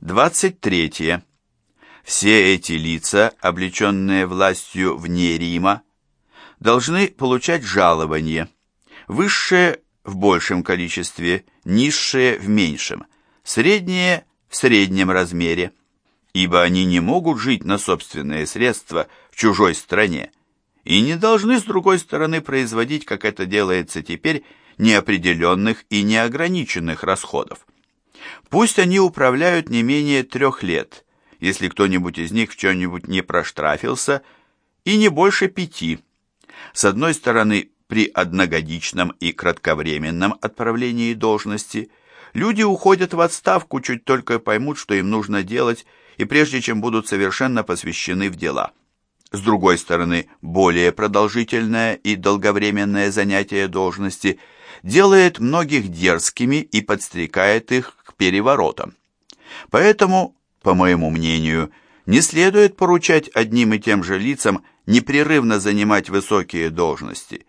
23. Все эти лица, облеченные властью вне Рима, должны получать жалование, высшее в большем количестве, низшее в меньшем, среднее в среднем размере, ибо они не могут жить на собственные средства в чужой стране и не должны, с другой стороны, производить, как это делается теперь, неопределенных и неограниченных расходов. Пусть они управляют не менее трех лет, если кто-нибудь из них в чем-нибудь не проштрафился, и не больше пяти. С одной стороны, при одногодичном и кратковременном отправлении должности люди уходят в отставку, чуть только поймут, что им нужно делать, и прежде чем будут совершенно посвящены в дела. С другой стороны, более продолжительное и долговременное занятие должности делает многих дерзкими и подстрекает их к переворотам. Поэтому, по моему мнению, не следует поручать одним и тем же лицам непрерывно занимать высокие должности.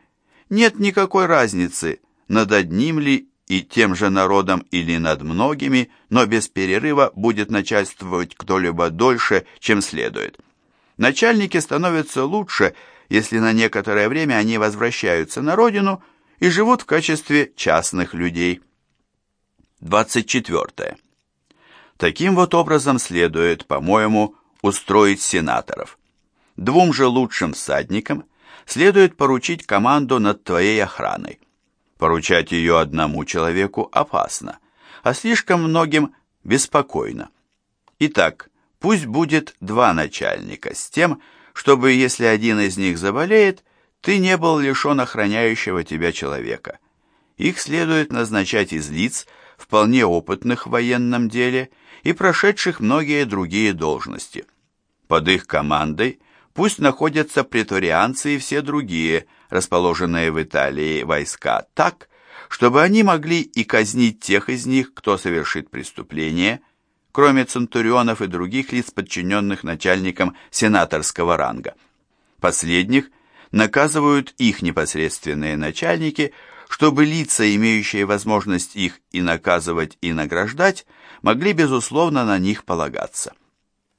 Нет никакой разницы, над одним ли и тем же народом или над многими, но без перерыва будет начальствовать кто-либо дольше, чем следует. Начальники становятся лучше, если на некоторое время они возвращаются на родину и живут в качестве частных людей. 24. Таким вот образом следует, по-моему, устроить сенаторов. Двум же лучшим всадникам следует поручить команду над твоей охраной. Поручать ее одному человеку опасно, а слишком многим беспокойно. Итак, Пусть будет два начальника с тем, чтобы, если один из них заболеет, ты не был лишен охраняющего тебя человека. Их следует назначать из лиц, вполне опытных в военном деле и прошедших многие другие должности. Под их командой пусть находятся претарианцы и все другие, расположенные в Италии войска, так, чтобы они могли и казнить тех из них, кто совершит преступление – кроме центурионов и других лиц, подчиненных начальникам сенаторского ранга. Последних наказывают их непосредственные начальники, чтобы лица, имеющие возможность их и наказывать, и награждать, могли, безусловно, на них полагаться.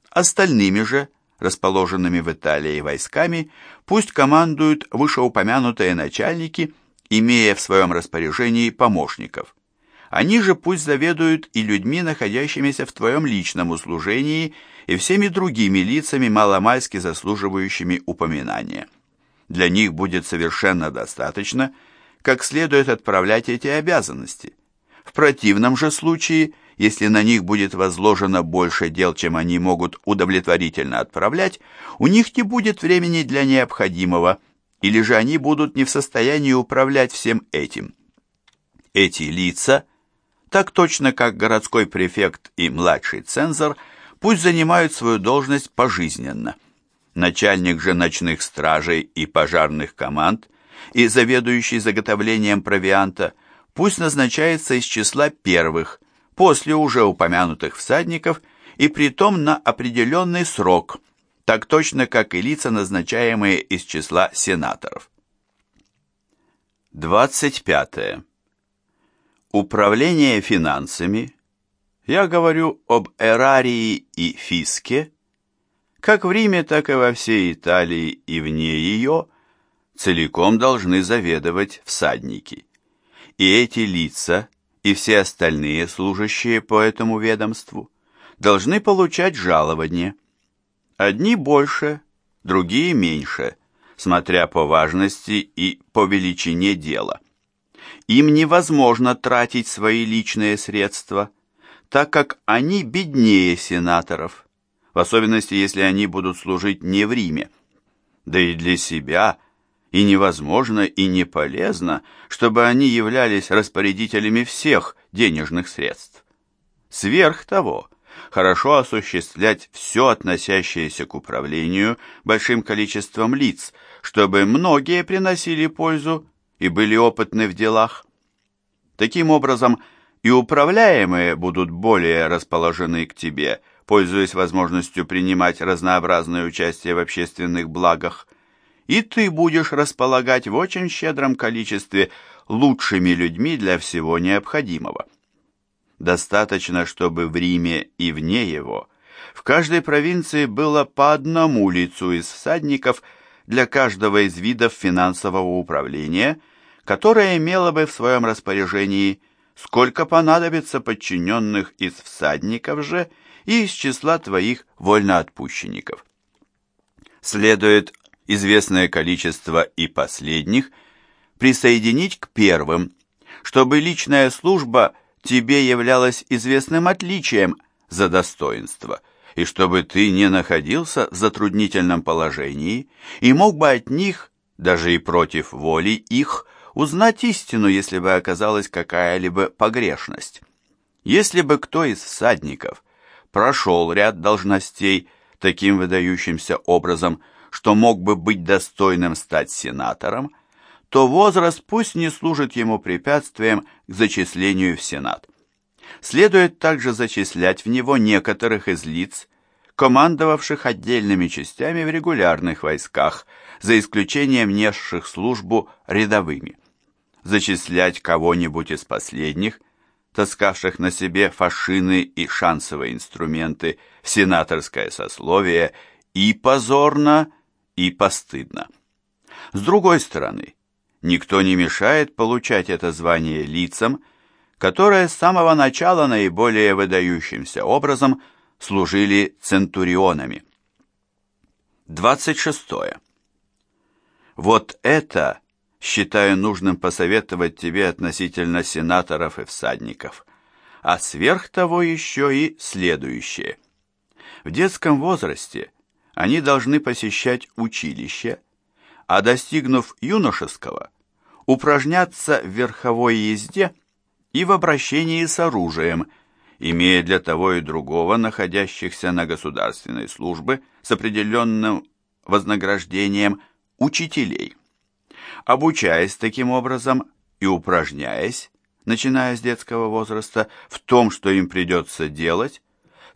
Остальными же, расположенными в Италии войсками, пусть командуют вышеупомянутые начальники, имея в своем распоряжении помощников. Они же пусть заведуют и людьми, находящимися в твоем личном услужении, и всеми другими лицами, маломальски заслуживающими упоминания. Для них будет совершенно достаточно, как следует отправлять эти обязанности. В противном же случае, если на них будет возложено больше дел, чем они могут удовлетворительно отправлять, у них не будет времени для необходимого, или же они будут не в состоянии управлять всем этим. Эти лица – так точно как городской префект и младший цензор пусть занимают свою должность пожизненно. Начальник же ночных стражей и пожарных команд и заведующий заготовлением провианта пусть назначается из числа первых, после уже упомянутых всадников, и притом на определенный срок, так точно как и лица, назначаемые из числа сенаторов. 25. Управление финансами, я говорю об эрарии и фиске, как в Риме, так и во всей Италии и вне ее, целиком должны заведовать всадники. И эти лица, и все остальные служащие по этому ведомству, должны получать жалование. Одни больше, другие меньше, смотря по важности и по величине дела. Им невозможно тратить свои личные средства, так как они беднее сенаторов, в особенности, если они будут служить не в Риме. Да и для себя и невозможно, и не полезно, чтобы они являлись распорядителями всех денежных средств. Сверх того, хорошо осуществлять все относящееся к управлению большим количеством лиц, чтобы многие приносили пользу и были опытны в делах. Таким образом, и управляемые будут более расположены к тебе, пользуясь возможностью принимать разнообразное участие в общественных благах, и ты будешь располагать в очень щедром количестве лучшими людьми для всего необходимого. Достаточно, чтобы в Риме и вне его в каждой провинции было по одному лицу из всадников для каждого из видов финансового управления, которое имело бы в своем распоряжении сколько понадобится подчиненных из всадников же и из числа твоих вольноотпущенников. Следует известное количество и последних присоединить к первым, чтобы личная служба тебе являлась известным отличием за достоинство, и чтобы ты не находился в затруднительном положении и мог бы от них, даже и против воли их, узнать истину, если бы оказалась какая-либо погрешность. Если бы кто из всадников прошел ряд должностей таким выдающимся образом, что мог бы быть достойным стать сенатором, то возраст пусть не служит ему препятствием к зачислению в Сенат. Следует также зачислять в него некоторых из лиц, командовавших отдельными частями в регулярных войсках, за исключением несших службу рядовыми. Зачислять кого-нибудь из последних, таскавших на себе фашины и шансовые инструменты в сенаторское сословие, и позорно, и постыдно. С другой стороны, никто не мешает получать это звание лицам, которые с самого начала наиболее выдающимся образом служили центурионами. 26. Вот это считаю нужным посоветовать тебе относительно сенаторов и всадников, а сверх того еще и следующее. В детском возрасте они должны посещать училище, а достигнув юношеского, упражняться в верховой езде и в обращении с оружием, имея для того и другого находящихся на государственной службе с определенным вознаграждением учителей. Обучаясь таким образом и упражняясь, начиная с детского возраста, в том, что им придется делать,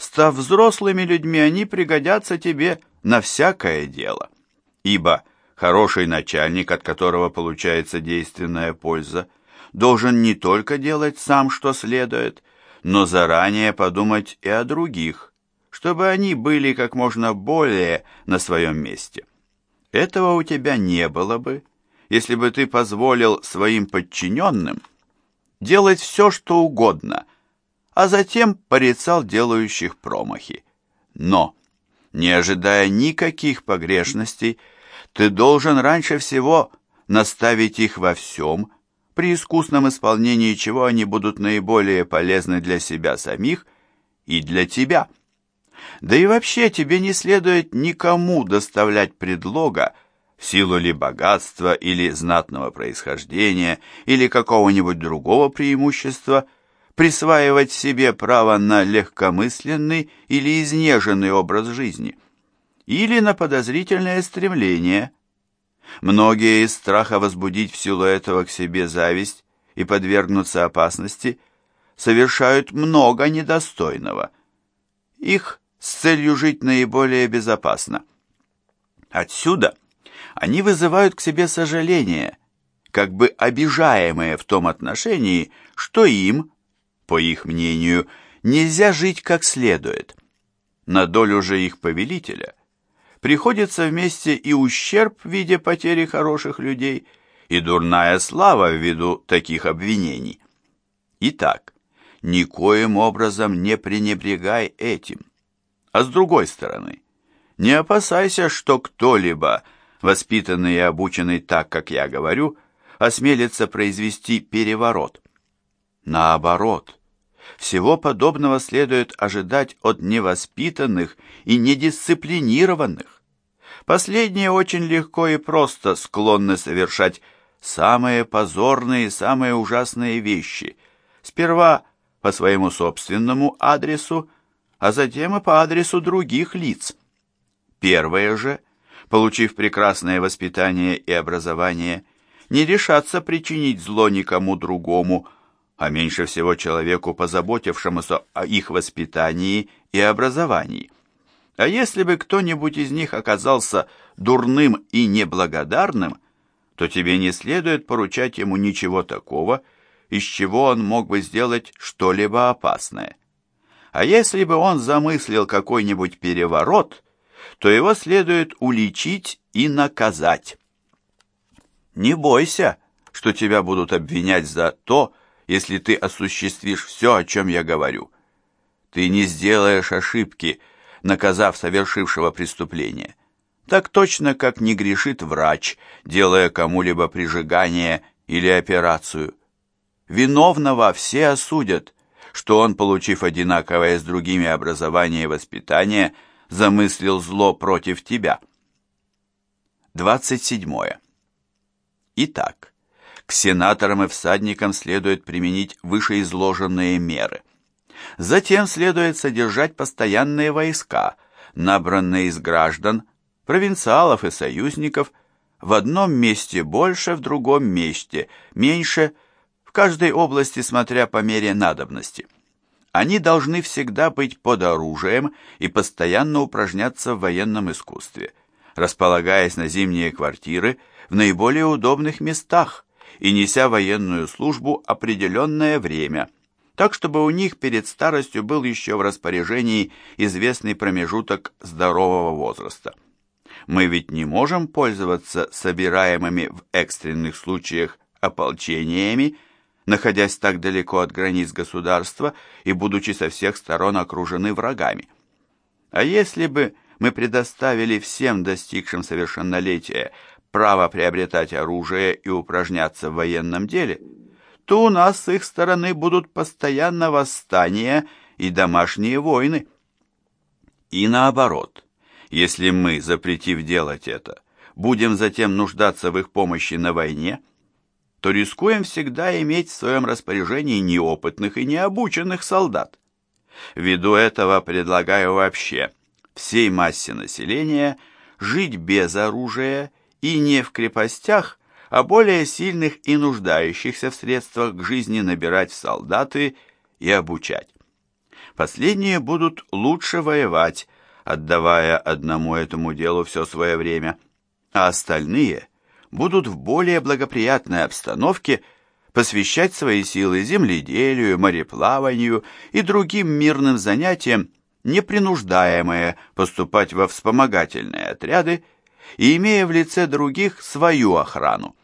став взрослыми людьми, они пригодятся тебе на всякое дело. Ибо хороший начальник, от которого получается действенная польза, должен не только делать сам, что следует, но заранее подумать и о других, чтобы они были как можно более на своем месте. Этого у тебя не было бы, если бы ты позволил своим подчиненным делать все, что угодно, а затем порицал делающих промахи. Но не ожидая никаких погрешностей, ты должен раньше всего наставить их во всем, при искусном исполнении чего они будут наиболее полезны для себя самих и для тебя. Да и вообще тебе не следует никому доставлять предлога, в силу ли богатства или знатного происхождения или какого-нибудь другого преимущества – присваивать себе право на легкомысленный или изнеженный образ жизни, или на подозрительное стремление. Многие из страха возбудить в силу этого к себе зависть и подвергнуться опасности совершают много недостойного. Их с целью жить наиболее безопасно. Отсюда они вызывают к себе сожаление, как бы обижаемые в том отношении, что им, по их мнению, нельзя жить как следует. На долю же их повелителя приходится вместе и ущерб в виде потери хороших людей, и дурная слава ввиду таких обвинений. Итак, никоим образом не пренебрегай этим. А с другой стороны, не опасайся, что кто-либо, воспитанный и обученный так, как я говорю, осмелится произвести переворот. Наоборот, всего подобного следует ожидать от невоспитанных и недисциплинированных. Последние очень легко и просто склонны совершать самые позорные и самые ужасные вещи. Сперва по своему собственному адресу, а затем и по адресу других лиц. Первые же, получив прекрасное воспитание и образование, не решатся причинить зло никому другому, а меньше всего человеку, позаботившемуся о их воспитании и образовании. А если бы кто-нибудь из них оказался дурным и неблагодарным, то тебе не следует поручать ему ничего такого, из чего он мог бы сделать что-либо опасное. А если бы он замыслил какой-нибудь переворот, то его следует уличить и наказать. Не бойся, что тебя будут обвинять за то, если ты осуществишь все, о чем я говорю. Ты не сделаешь ошибки, наказав совершившего преступление. Так точно, как не грешит врач, делая кому-либо прижигание или операцию. Виновного все осудят, что он, получив одинаковое с другими образование и воспитание, замыслил зло против тебя. 27. Итак, к сенаторам и всадникам следует применить вышеизложенные меры. Затем следует содержать постоянные войска, набранные из граждан, провинциалов и союзников, в одном месте больше, в другом месте меньше, в каждой области смотря по мере надобности. Они должны всегда быть под оружием и постоянно упражняться в военном искусстве, располагаясь на зимние квартиры в наиболее удобных местах и неся военную службу определенное время, так чтобы у них перед старостью был еще в распоряжении известный промежуток здорового возраста. Мы ведь не можем пользоваться собираемыми в экстренных случаях ополчениями, находясь так далеко от границ государства и будучи со всех сторон окружены врагами. А если бы мы предоставили всем достигшим совершеннолетия право приобретать оружие и упражняться в военном деле, то у нас с их стороны будут постоянно восстания и домашние войны. И наоборот – если мы, запретив делать это, будем затем нуждаться в их помощи на войне, то рискуем всегда иметь в своем распоряжении неопытных и необученных солдат. Ввиду этого предлагаю вообще всей массе населения жить без оружия и не в крепостях, а более сильных и нуждающихся в средствах к жизни набирать в солдаты и обучать. Последние будут лучше воевать, отдавая одному этому делу все свое время, а остальные будут в более благоприятной обстановке посвящать свои силы земледелию, мореплаванию и другим мирным занятиям, не принуждаемые поступать во вспомогательные отряды и имея в лице других свою охрану.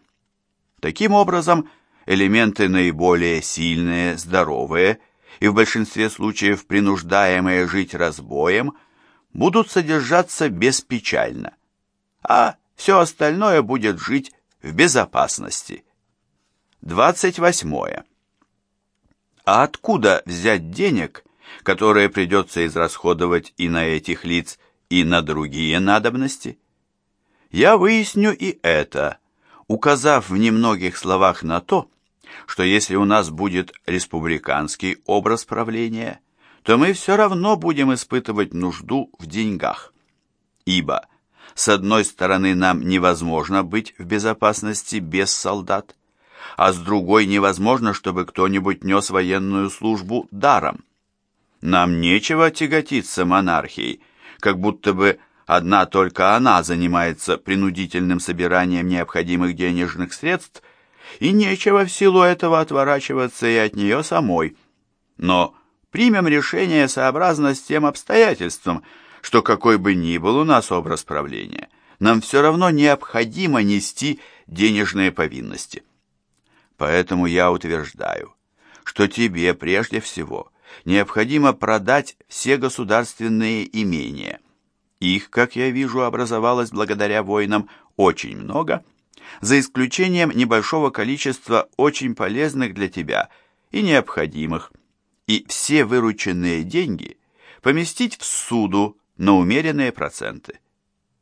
Таким образом, элементы наиболее сильные, здоровые и в большинстве случаев принуждаемые жить разбоем – будут содержаться беспечально, а все остальное будет жить в безопасности. 28. А откуда взять денег, которые придется израсходовать и на этих лиц, и на другие надобности? Я выясню и это, указав в немногих словах на то, что если у нас будет республиканский образ правления – то мы все равно будем испытывать нужду в деньгах. Ибо, с одной стороны, нам невозможно быть в безопасности без солдат, а с другой невозможно, чтобы кто-нибудь нес военную службу даром. Нам нечего тяготиться монархией, как будто бы одна только она занимается принудительным собиранием необходимых денежных средств, и нечего в силу этого отворачиваться и от нее самой. Но примем решение сообразно с тем обстоятельством, что какой бы ни был у нас образ правления, нам все равно необходимо нести денежные повинности. Поэтому я утверждаю, что тебе прежде всего необходимо продать все государственные имения. Их, как я вижу, образовалось благодаря войнам очень много, за исключением небольшого количества очень полезных для тебя и необходимых – и все вырученные деньги поместить в суду на умеренные проценты.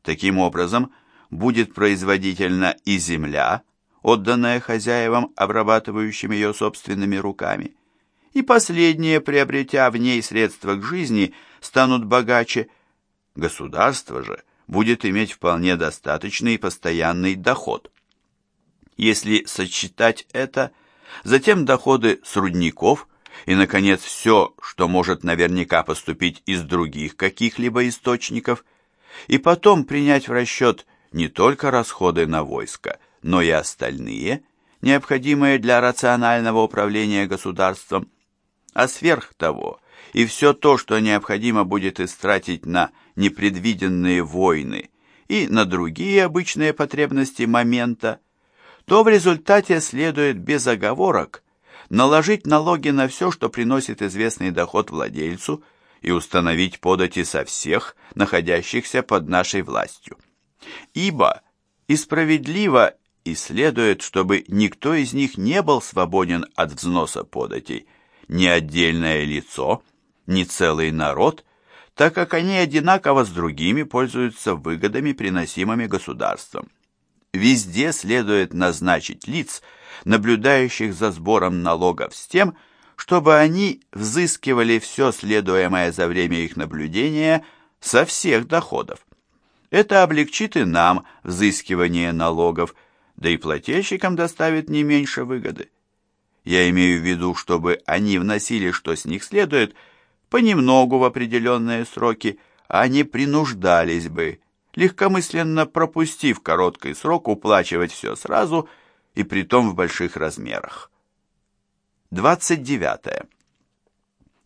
Таким образом, будет производительна и земля, отданная хозяевам, обрабатывающим ее собственными руками, и последние, приобретя в ней средства к жизни, станут богаче. Государство же будет иметь вполне достаточный постоянный доход. Если сочетать это, затем доходы с рудников – и, наконец, все, что может наверняка поступить из других каких-либо источников, и потом принять в расчет не только расходы на войско, но и остальные, необходимые для рационального управления государством, а сверх того и все то, что необходимо будет истратить на непредвиденные войны и на другие обычные потребности момента, то в результате следует без оговорок наложить налоги на все, что приносит известный доход владельцу, и установить подати со всех, находящихся под нашей властью. Ибо и справедливо и следует, чтобы никто из них не был свободен от взноса податей, ни отдельное лицо, ни целый народ, так как они одинаково с другими пользуются выгодами, приносимыми государством. Везде следует назначить лиц, наблюдающих за сбором налогов с тем, чтобы они взыскивали все следуемое за время их наблюдения со всех доходов. Это облегчит и нам взыскивание налогов, да и плательщикам доставит не меньше выгоды. Я имею в виду, чтобы они вносили, что с них следует, понемногу в определенные сроки, не принуждались бы, легкомысленно пропустив короткий срок, уплачивать все сразу и притом в больших размерах. 29.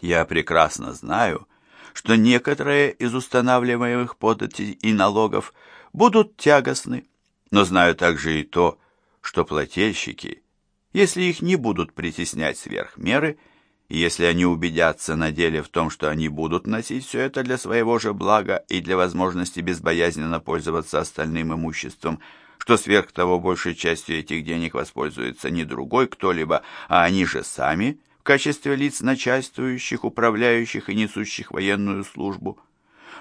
Я прекрасно знаю, что некоторые из устанавливаемых податей и налогов будут тягостны, но знаю также и то, что плательщики, если их не будут притеснять сверх меры, если они убедятся на деле в том, что они будут носить все это для своего же блага и для возможности безбоязненно пользоваться остальным имуществом, что сверх того большей частью этих денег воспользуется не другой кто-либо, а они же сами – в качестве лиц начальствующих, управляющих и несущих военную службу,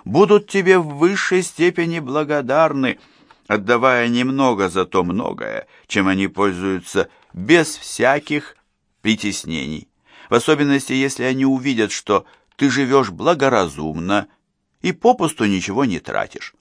будут тебе в высшей степени благодарны, отдавая немного за то многое, чем они пользуются без всяких притеснений, в особенности, если они увидят, что ты живешь благоразумно и попусту ничего не тратишь.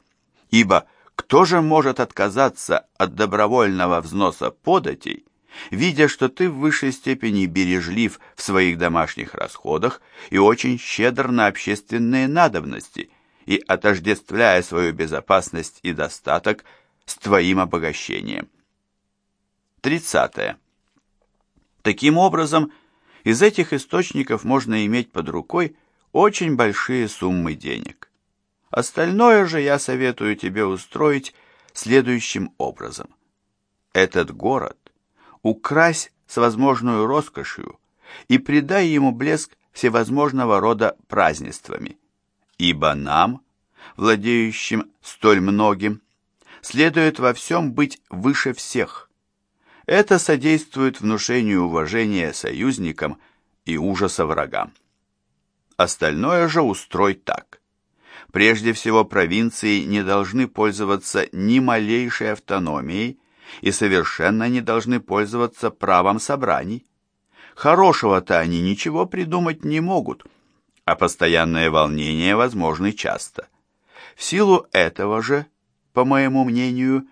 Ибо кто же может отказаться от добровольного взноса податей, видя, что ты в высшей степени бережлив в своих домашних расходах и очень щедр на общественные надобности, и отождествляя свою безопасность и достаток с твоим обогащением. 30. Таким образом, из этих источников можно иметь под рукой очень большие суммы денег. Остальное же я советую тебе устроить следующим образом. Этот город укрась с возможной роскошью и придай ему блеск всевозможного рода празднествами. Ибо нам, владеющим столь многим, следует во всем быть выше всех. Это содействует внушению уважения союзникам и ужаса врагам. Остальное же устрой так. Прежде всего, провинции не должны пользоваться ни малейшей автономией, и совершенно не должны пользоваться правом собраний. Хорошего-то они ничего придумать не могут, а постоянное волнение возможны часто. В силу этого же, по моему мнению,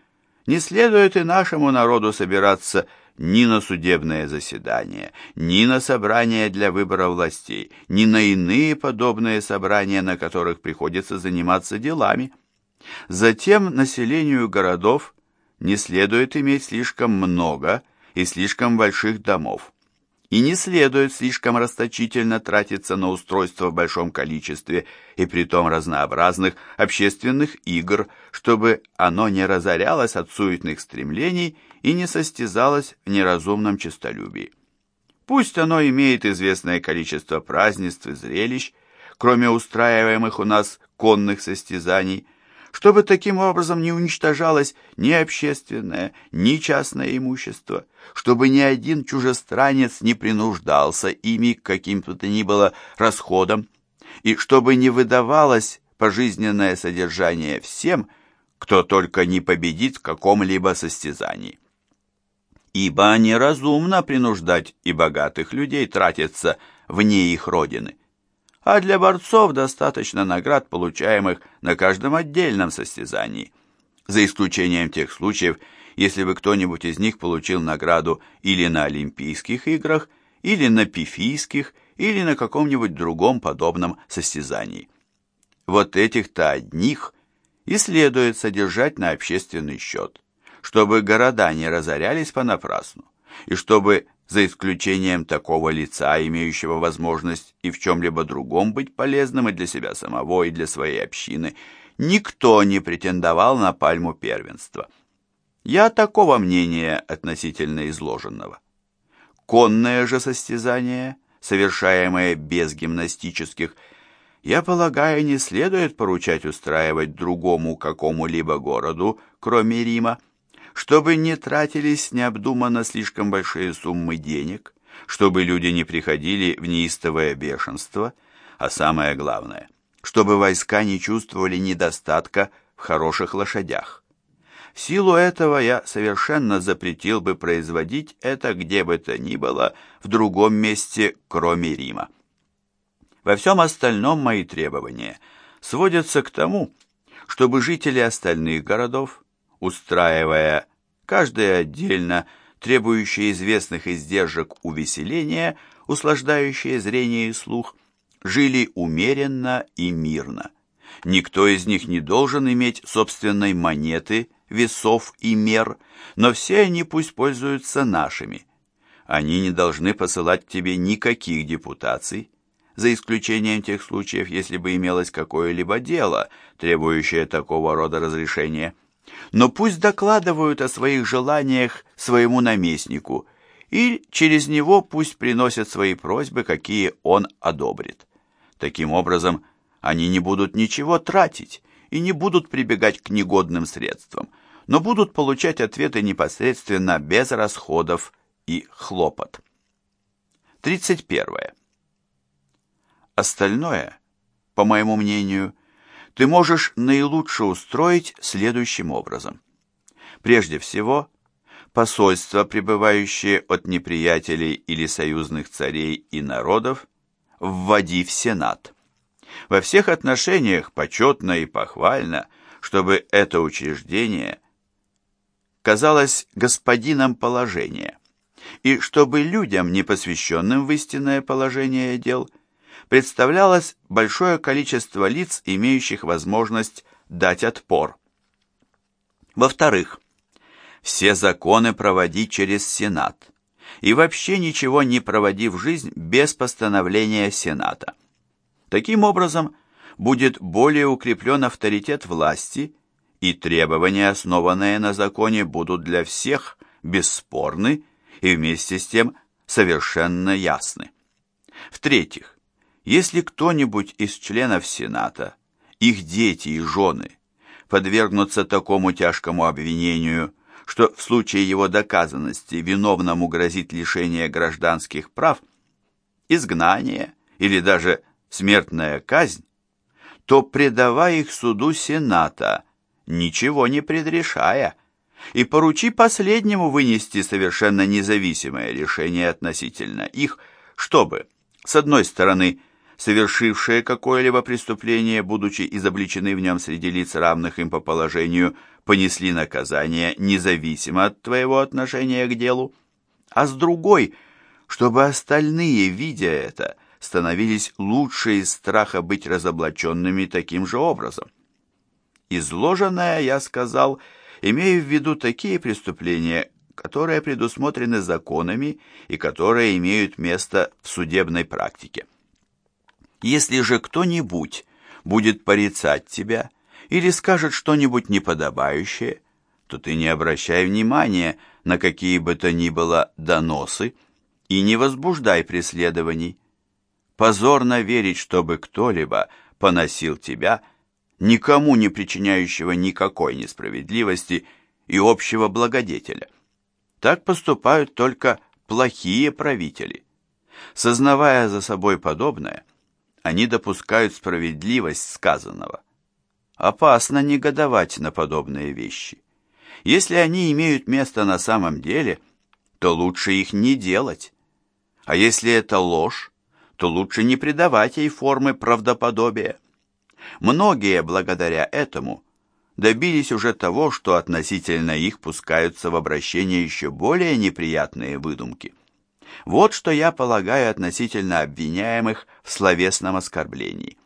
не следует и нашему народу собираться ни на судебное заседание, ни на собрания для выбора властей, ни на иные подобные собрания, на которых приходится заниматься делами. Затем населению городов не следует иметь слишком много и слишком больших домов. И не следует слишком расточительно тратиться на устройство в большом количестве и притом разнообразных общественных игр, чтобы оно не разорялось от суетных стремлений и не состязалось в неразумном честолюбии. Пусть оно имеет известное количество празднеств и зрелищ, кроме устраиваемых у нас конных состязаний – чтобы таким образом не уничтожалось ни общественное, ни частное имущество, чтобы ни один чужестранец не принуждался ими к каким-то то ни было расходам, и чтобы не выдавалось пожизненное содержание всем, кто только не победит в каком-либо состязании. Ибо неразумно принуждать и богатых людей тратиться вне их родины а для борцов достаточно наград, получаемых на каждом отдельном состязании, за исключением тех случаев, если бы кто-нибудь из них получил награду или на Олимпийских играх, или на Пифийских, или на каком-нибудь другом подобном состязании. Вот этих-то одних и следует содержать на общественный счет, чтобы города не разорялись понапрасну, и чтобы, за исключением такого лица, имеющего возможность и в чем-либо другом быть полезным и для себя самого, и для своей общины, никто не претендовал на пальму первенства. Я такого мнения относительно изложенного. Конное же состязание, совершаемое без гимнастических, я полагаю, не следует поручать устраивать другому какому-либо городу, кроме Рима, чтобы не тратились необдуманно слишком большие суммы денег, чтобы люди не приходили в неистовое бешенство, а самое главное, чтобы войска не чувствовали недостатка в хороших лошадях. В силу этого я совершенно запретил бы производить это где бы то ни было в другом месте, кроме Рима. Во всем остальном мои требования сводятся к тому, чтобы жители остальных городов, устраивая каждое отдельно требующее известных издержек увеселения, услаждающее зрение и слух, жили умеренно и мирно. Никто из них не должен иметь собственной монеты, весов и мер, но все они пусть пользуются нашими. Они не должны посылать к тебе никаких депутаций, за исключением тех случаев, если бы имелось какое-либо дело, требующее такого рода разрешения. Но пусть докладывают о своих желаниях своему наместнику, и через него пусть приносят свои просьбы, какие он одобрит. Таким образом, они не будут ничего тратить и не будут прибегать к негодным средствам, но будут получать ответы непосредственно без расходов и хлопот. 31. Остальное, по моему мнению, ты можешь наилучше устроить следующим образом. Прежде всего, посольства, прибывающие от неприятелей или союзных царей и народов, вводи в Сенат. Во всех отношениях почетно и похвально, чтобы это учреждение казалось господином положения, и чтобы людям, не посвященным в истинное положение дел, представлялось большое количество лиц, имеющих возможность дать отпор. Во-вторых, все законы проводить через Сенат, и вообще ничего не проводи в жизнь без постановления Сената. Таким образом, будет более укреплен авторитет власти, и требования, основанные на законе, будут для всех бесспорны и вместе с тем совершенно ясны. В-третьих, если кто-нибудь из членов Сената, их дети и жены, подвергнутся такому тяжкому обвинению, что в случае его доказанности виновному грозит лишение гражданских прав, изгнание или даже смертная казнь, то предавай их суду Сената, ничего не предрешая, и поручи последнему вынести совершенно независимое решение относительно их, чтобы, с одной стороны, совершившие какое-либо преступление, будучи изобличены в нем среди лиц, равных им по положению, понесли наказание независимо от твоего отношения к делу, а с другой, чтобы остальные, видя это, становились лучше из страха быть разоблаченными таким же образом. Изложенное, я сказал, имею в виду такие преступления, которые предусмотрены законами и которые имеют место в судебной практике. Если же кто-нибудь будет порицать тебя или скажет что-нибудь неподобающее, то ты не обращай внимания на какие бы то ни было доносы и не возбуждай преследований. Позорно верить, чтобы кто-либо поносил тебя, никому не причиняющего никакой несправедливости и общего благодетеля. Так поступают только плохие правители. Сознавая за собой подобное, они допускают справедливость сказанного. Опасно негодовать на подобные вещи. Если они имеют место на самом деле, то лучше их не делать. А если это ложь, то лучше не придавать ей формы правдоподобия. Многие, благодаря этому, добились уже того, что относительно их пускаются в обращение еще более неприятные выдумки. Вот что я полагаю относительно обвиняемых в словесном оскорблении.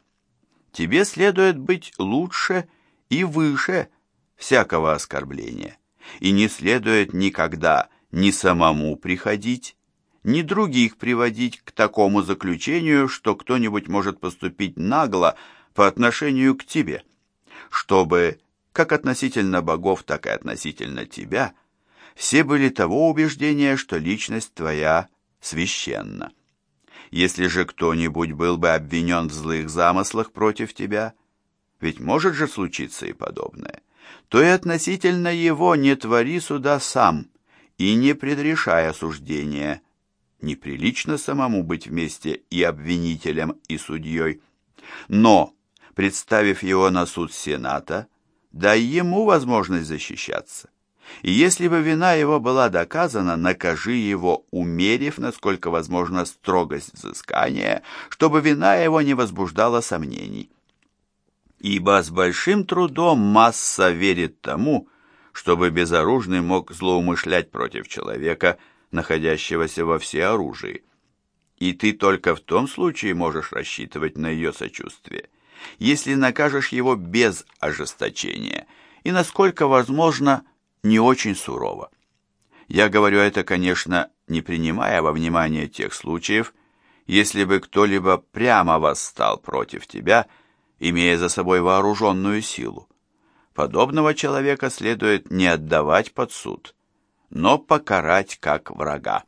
Тебе следует быть лучше и выше всякого оскорбления, и не следует никогда ни самому приходить, ни других приводить к такому заключению, что кто-нибудь может поступить нагло по отношению к тебе, чтобы, как относительно богов, так и относительно тебя, все были того убеждения, что личность твоя священна. Если же кто-нибудь был бы обвинен в злых замыслах против тебя, ведь может же случиться и подобное, то и относительно его не твори суда сам и не предрешай осуждения. Неприлично самому быть вместе и обвинителем, и судьей. Но, представив его на суд Сената, дай ему возможность защищаться. И если бы вина его была доказана, накажи его, умерив, насколько возможно, строгость взыскания, чтобы вина его не возбуждала сомнений ибо с большим трудом масса верит тому, чтобы безоружный мог злоумышлять против человека, находящегося во всеоружии. И ты только в том случае можешь рассчитывать на ее сочувствие, если накажешь его без ожесточения и, насколько возможно, не очень сурово. Я говорю это, конечно, не принимая во внимание тех случаев, если бы кто-либо прямо восстал против тебя – имея за собой вооруженную силу. Подобного человека следует не отдавать под суд, но покарать как врага.